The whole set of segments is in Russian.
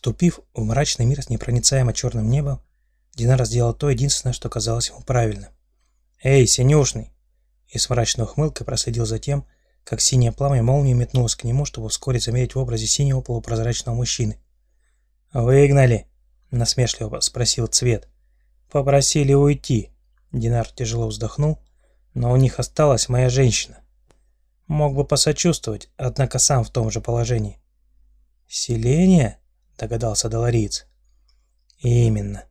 Вступив в мрачный мир с непроницаемо черным небом, Динар сделал то единственное, что казалось ему правильным. «Эй, синюшный!» И с мрачной ухмылкой проследил за тем, как синее пламя молнией метнулось к нему, чтобы вскоре заметить в образе синего полупрозрачного мужчины. «Выгнали?» – насмешливо спросил Цвет. «Попросили уйти». Динар тяжело вздохнул. «Но у них осталась моя женщина. Мог бы посочувствовать, однако сам в том же положении». «Селение?» – догадался Долориец. «Именно».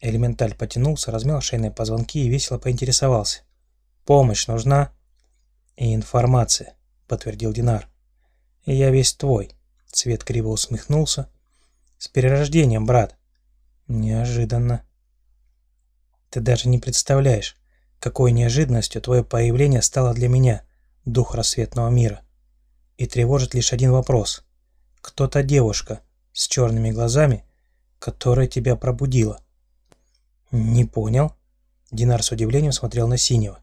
Элементаль потянулся, размял шейные позвонки и весело поинтересовался. «Помощь нужна?» «И информация», — подтвердил Динар. И «Я весь твой», — Цвет криво усмехнулся. «С перерождением, брат». «Неожиданно». «Ты даже не представляешь, какой неожиданностью твое появление стало для меня, дух рассветного мира. И тревожит лишь один вопрос. Кто та девушка с черными глазами, которая тебя пробудила?» «Не понял». Динар с удивлением смотрел на Синего.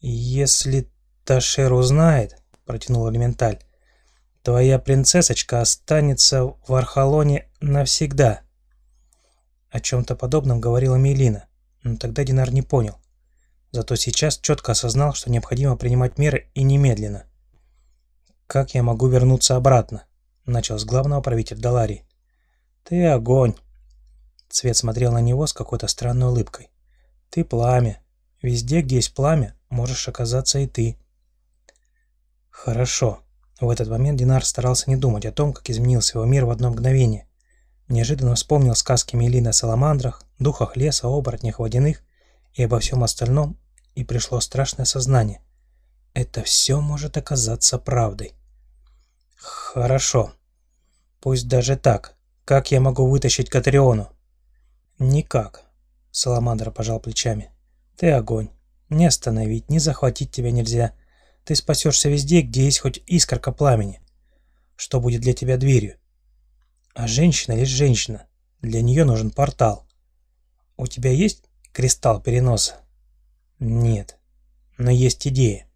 «Если Ташер узнает, — протянул Элементаль, — твоя принцессочка останется в Архалоне навсегда. О чем-то подобном говорила Мелина, но тогда Динар не понял. Зато сейчас четко осознал, что необходимо принимать меры и немедленно. «Как я могу вернуться обратно?» — начал с главного правитель Даларии. «Ты огонь!» Цвет смотрел на него с какой-то странной улыбкой. «Ты пламя. Везде, где есть пламя, можешь оказаться и ты». Хорошо. В этот момент Динар старался не думать о том, как изменился его мир в одно мгновение. Неожиданно вспомнил сказки Мелины о саламандрах, духах леса, оборотнях водяных и обо всем остальном, и пришло страшное сознание. Это все может оказаться правдой. Хорошо. Пусть даже так. Как я могу вытащить Катриону? Никак. Саламандра пожал плечами. Ты огонь. Не остановить, не захватить тебя нельзя. Ты спасешься везде, где есть хоть искорка пламени. Что будет для тебя дверью? А женщина лишь женщина. Для нее нужен портал. У тебя есть кристалл переноса? Нет. Но есть идея.